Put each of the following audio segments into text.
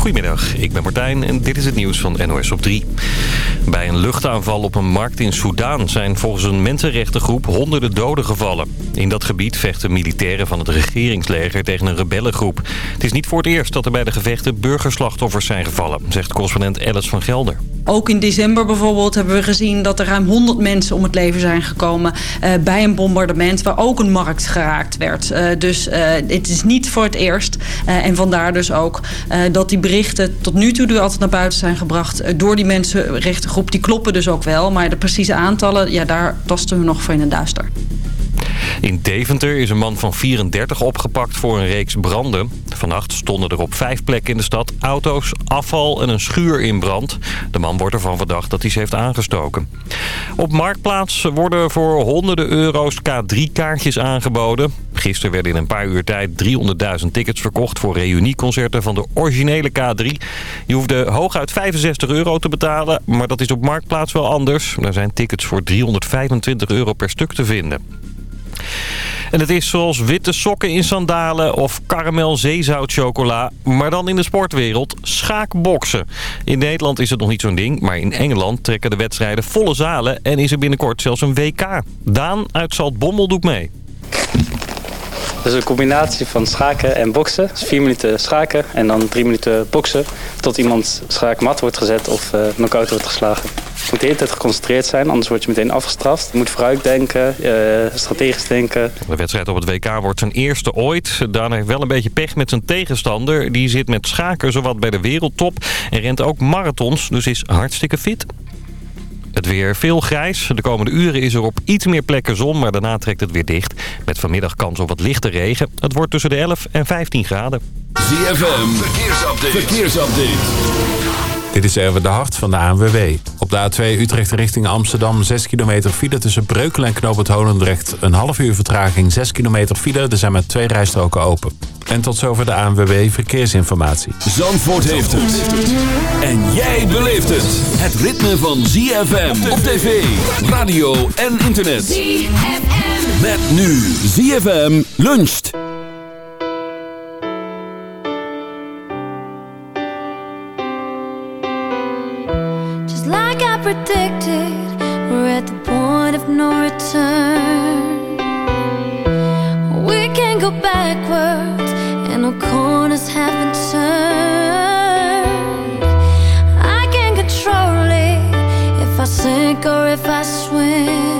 Goedemiddag, ik ben Martijn en dit is het nieuws van NOS op 3. Bij een luchtaanval op een markt in Soudaan zijn volgens een mensenrechtengroep honderden doden gevallen. In dat gebied vechten militairen van het regeringsleger tegen een rebellengroep. Het is niet voor het eerst dat er bij de gevechten burgerslachtoffers zijn gevallen, zegt correspondent Alice van Gelder. Ook in december bijvoorbeeld hebben we gezien dat er ruim 100 mensen om het leven zijn gekomen uh, bij een bombardement waar ook een markt geraakt werd. Uh, dus uh, het is niet voor het eerst en vandaar dus ook dat die berichten tot nu toe die altijd naar buiten zijn gebracht door die mensenrechtengroep, die kloppen dus ook wel. Maar de precieze aantallen, ja, daar tasten we nog voor in het duister. In Deventer is een man van 34 opgepakt voor een reeks branden. Vannacht stonden er op vijf plekken in de stad auto's, afval en een schuur in brand. De man wordt ervan verdacht dat hij ze heeft aangestoken. Op Marktplaats worden voor honderden euro's K3-kaartjes aangeboden. Gisteren werden in een paar uur tijd 300.000 tickets verkocht voor reunieconcerten van de originele K3. Je hoefde hooguit 65 euro te betalen, maar dat is op Marktplaats wel anders. Daar zijn tickets voor 325 euro per stuk te vinden. En het is zoals witte sokken in sandalen of karamel zeezoutchocola. Maar dan in de sportwereld schaakboksen. In Nederland is het nog niet zo'n ding. Maar in Engeland trekken de wedstrijden volle zalen. En is er binnenkort zelfs een WK. Daan uit Zaltbommel doet mee. Dus een combinatie van schaken en boksen. Dus vier minuten schaken en dan drie minuten boksen. Tot iemand schaakmat wordt gezet of uh, knock-out wordt geslagen. Je moet de hele tijd geconcentreerd zijn, anders word je meteen afgestraft. Je moet vooruitdenken, uh, strategisch denken. De wedstrijd op het WK wordt zijn eerste ooit. Daan heeft wel een beetje pech met zijn tegenstander. Die zit met schaken zowat bij de wereldtop en rent ook marathons, dus is hartstikke fit. Het weer veel grijs. De komende uren is er op iets meer plekken zon, maar daarna trekt het weer dicht. Met vanmiddag kans op wat lichte regen. Het wordt tussen de 11 en 15 graden. ZFM, verkeersupdate. verkeersupdate. Dit is even de hart van de ANWB. Op de A2 Utrecht richting Amsterdam 6 kilometer file tussen Breukelen en Knoop het Holendrecht. Een half uur vertraging, 6 kilometer file. Er zijn met twee rijstroken open. En tot zover de ANWB Verkeersinformatie. Zandvoort heeft het. En jij beleeft het. Het ritme van ZFM op tv, radio en internet. ZFM. Met nu ZFM luncht. Predicted, we're at the point of no return. We can't go backwards, and no corners haven't turned. I can't control it if I sink or if I swim.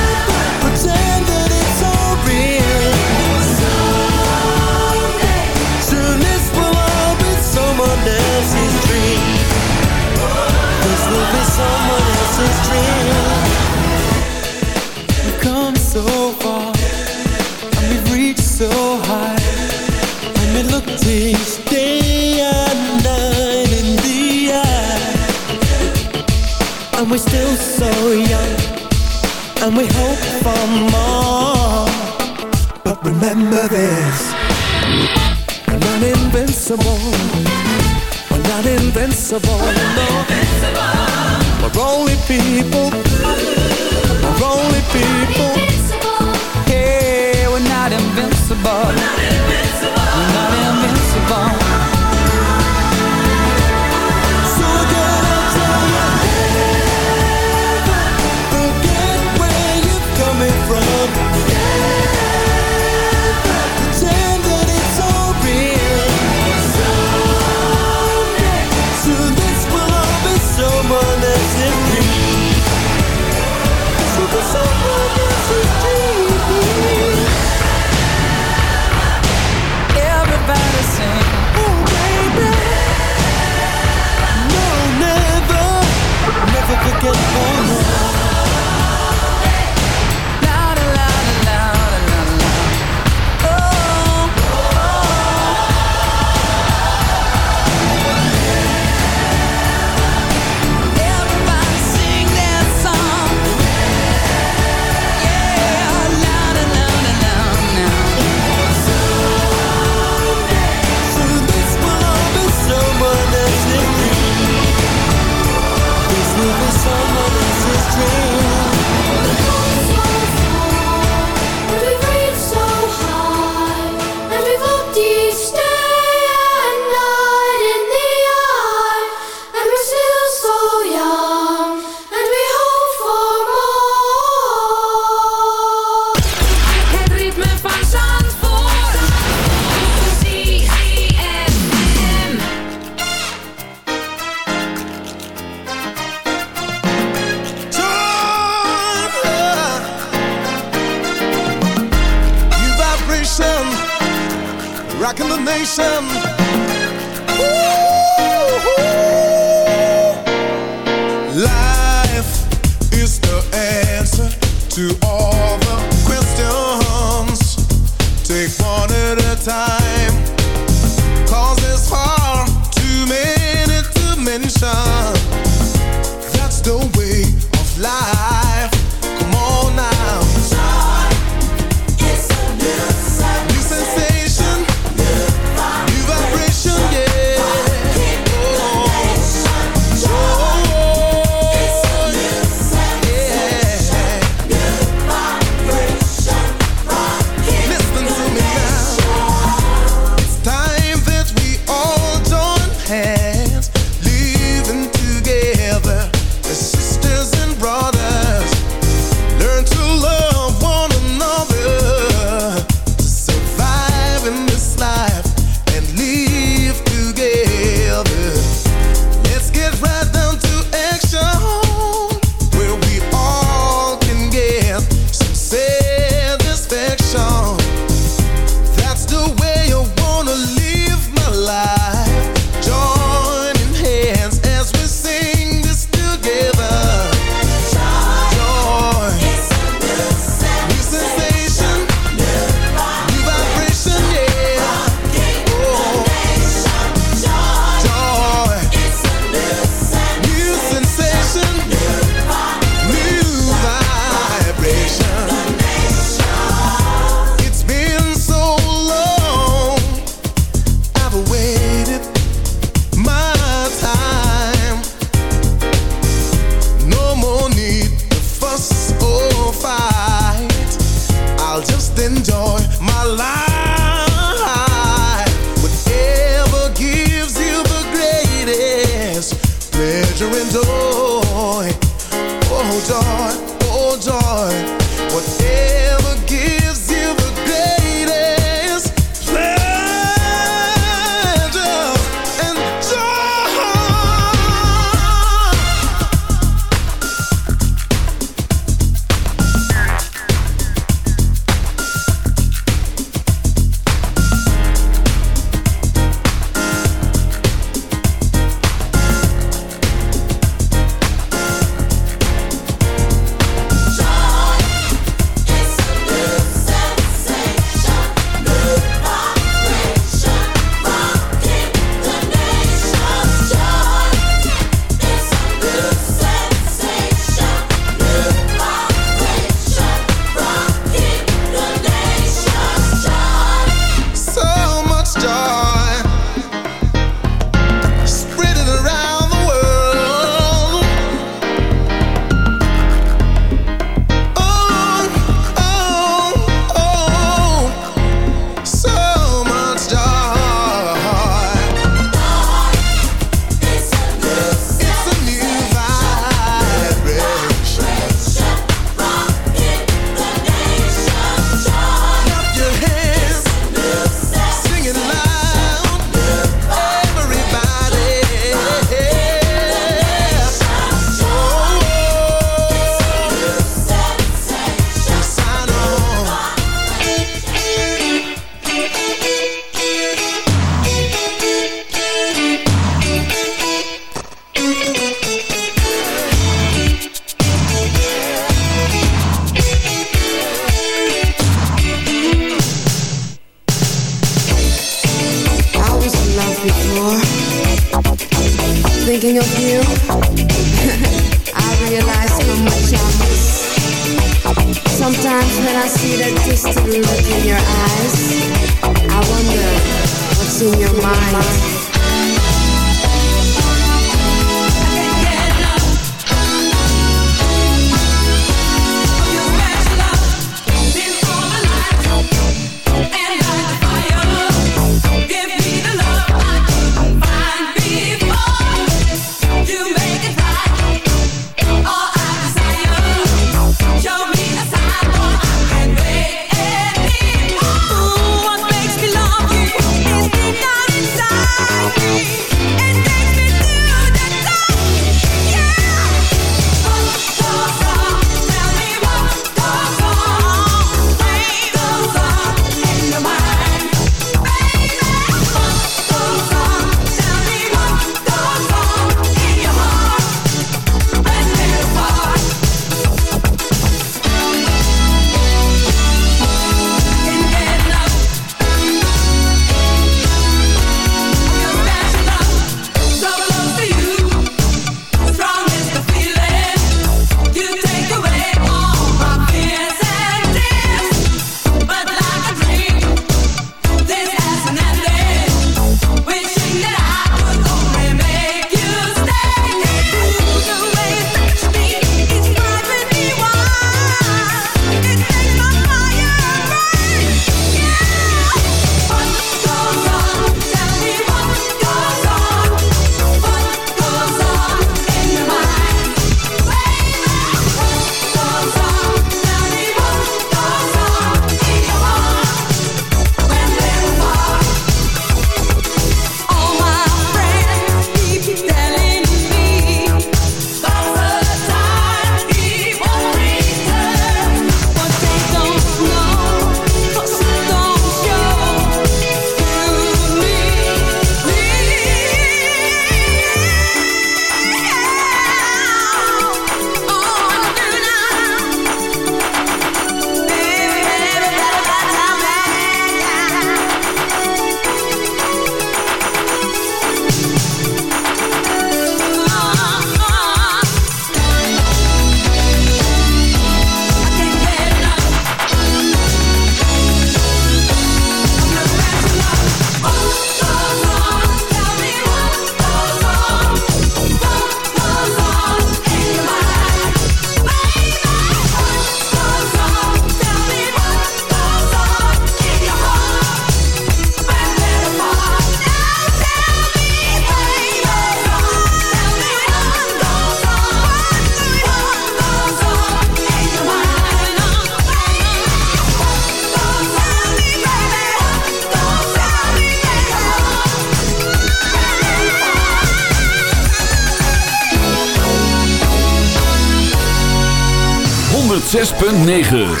106.9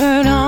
Turn on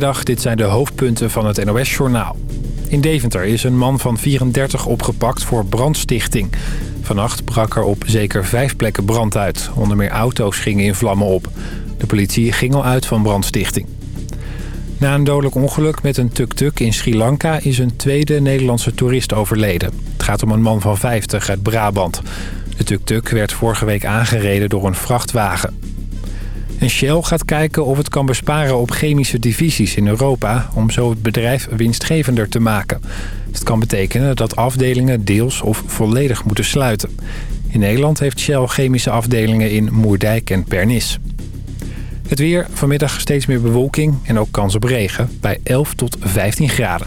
Dit zijn de hoofdpunten van het NOS-journaal. In Deventer is een man van 34 opgepakt voor brandstichting. Vannacht brak er op zeker vijf plekken brand uit. Onder meer auto's gingen in vlammen op. De politie ging al uit van brandstichting. Na een dodelijk ongeluk met een tuk-tuk in Sri Lanka... is een tweede Nederlandse toerist overleden. Het gaat om een man van 50 uit Brabant. De tuk-tuk werd vorige week aangereden door een vrachtwagen. En Shell gaat kijken of het kan besparen op chemische divisies in Europa... om zo het bedrijf winstgevender te maken. Het kan betekenen dat afdelingen deels of volledig moeten sluiten. In Nederland heeft Shell chemische afdelingen in Moerdijk en Pernis. Het weer, vanmiddag steeds meer bewolking en ook kans op regen... bij 11 tot 15 graden.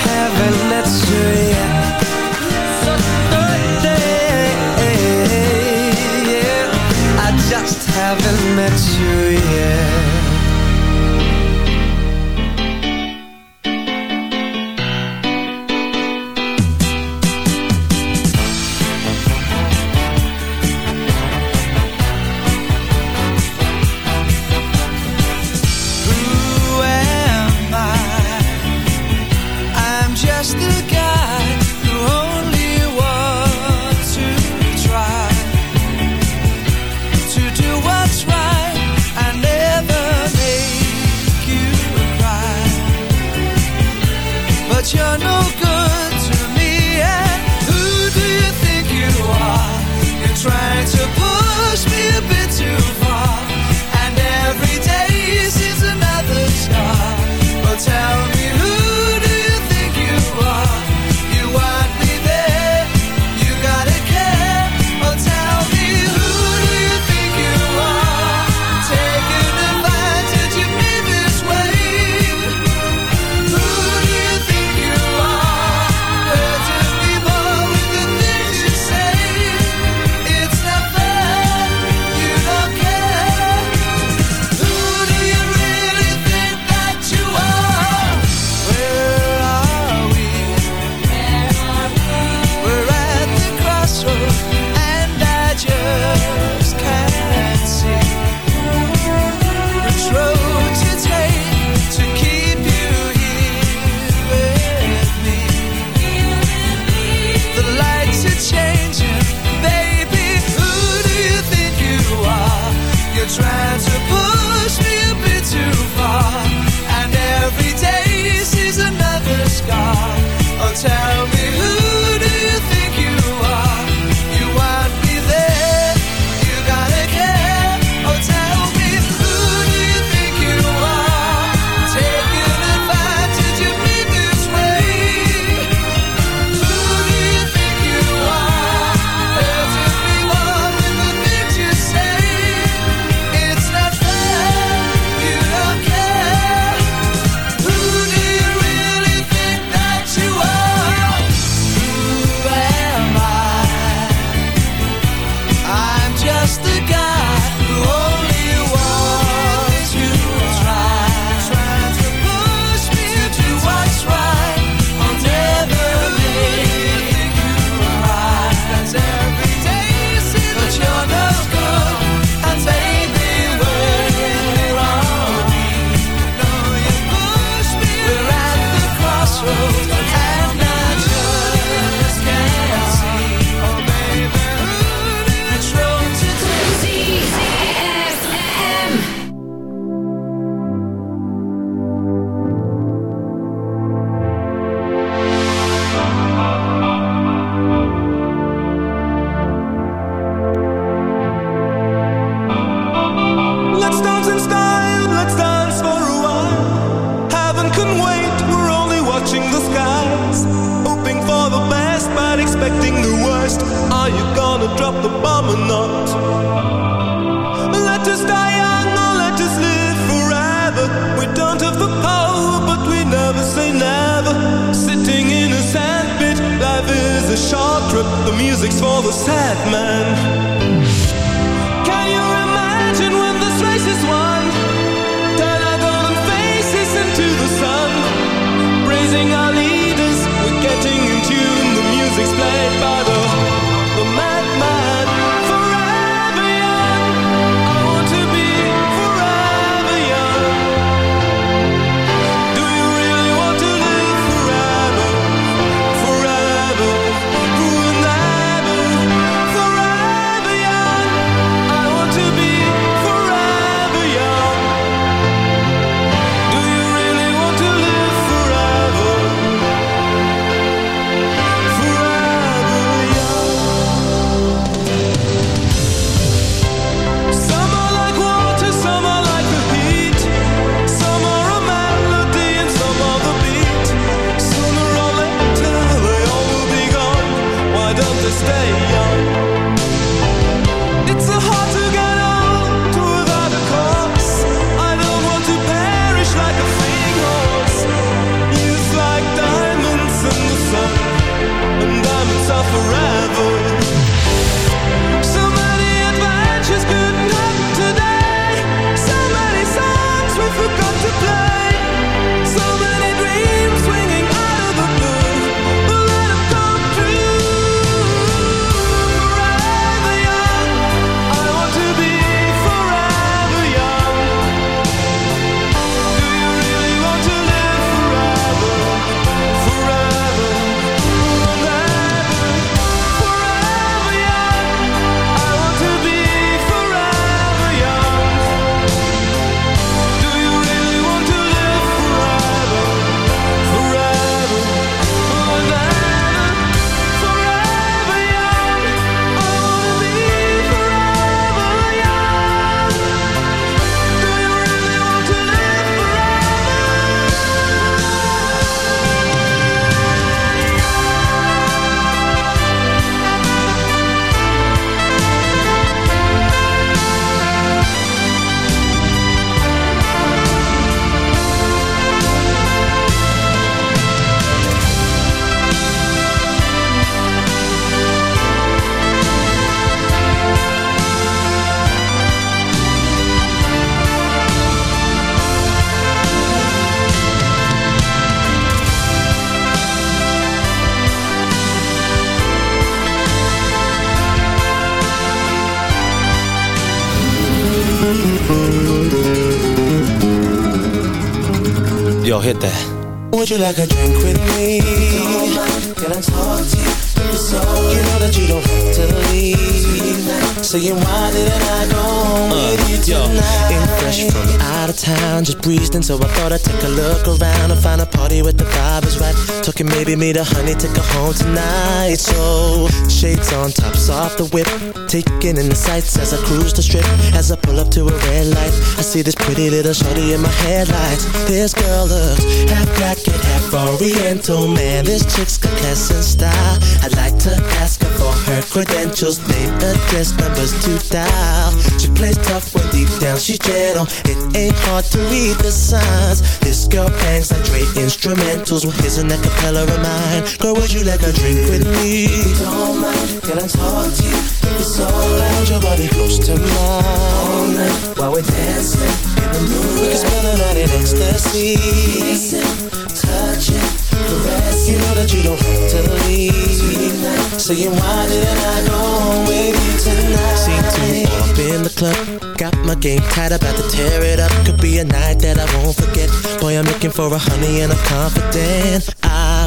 from out of town, just breezed in, so I thought I'd take a look around and find a party with the vibe is right. Talking maybe meet a honey, take her home tonight. So shades on, tops off the whip, taking in the sights as I cruise the strip. As I pull up to a red light, I see this pretty little shorty in my headlights. This girl looks half black and half oriental, man. This chick's got class and style. I'd like to ask her for her credentials, name, address, numbers to dial. She plays tough when deep down she's gentle. It ain't hard to read the signs. This girl bangs like Dre instrumentals. Well, here's an acapella of mine. Girl, would you like a drink with me? Don't mind, can I talk to you? It's it's alright, your body close to mine. all night while we're dancing in the moonlight. We can spend the night in ecstasy. Kissing, touching, caressing. You know that you don't have to leave. Saying why didn't I go home with you tonight? Seen two all up in the club. Got my game tight, about to tear it up. Could be a night that I won't forget. Boy, I'm looking for a honey and I'm confident. I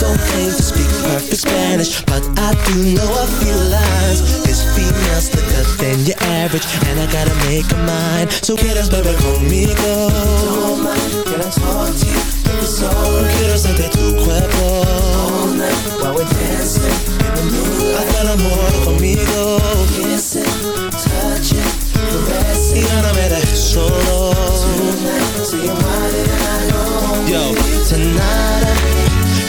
Don't claim to speak perfect Spanish, but I do know a few lines. This female's slicker than your average, and I gotta make her mine. So quieres beber conmigo? Don't mind, can I talk to you? If it's alright. Quiero sentir tu cuerpo. All night while we're dancing in the moonlight. Haz el amor conmigo. Kissing, touching, caressing. Y ya no me dejes solo.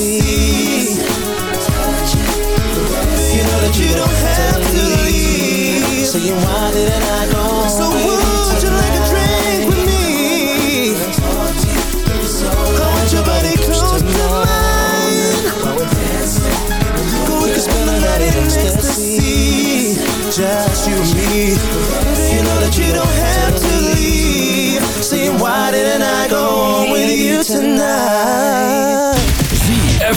You know that you don't have to leave. So you want it and I go. So would you like a drink with me? I want your body close to mine. We can spend the night in ecstasy. Just you and me. You know that you don't have to leave. Saying why didn't I go on with you tonight?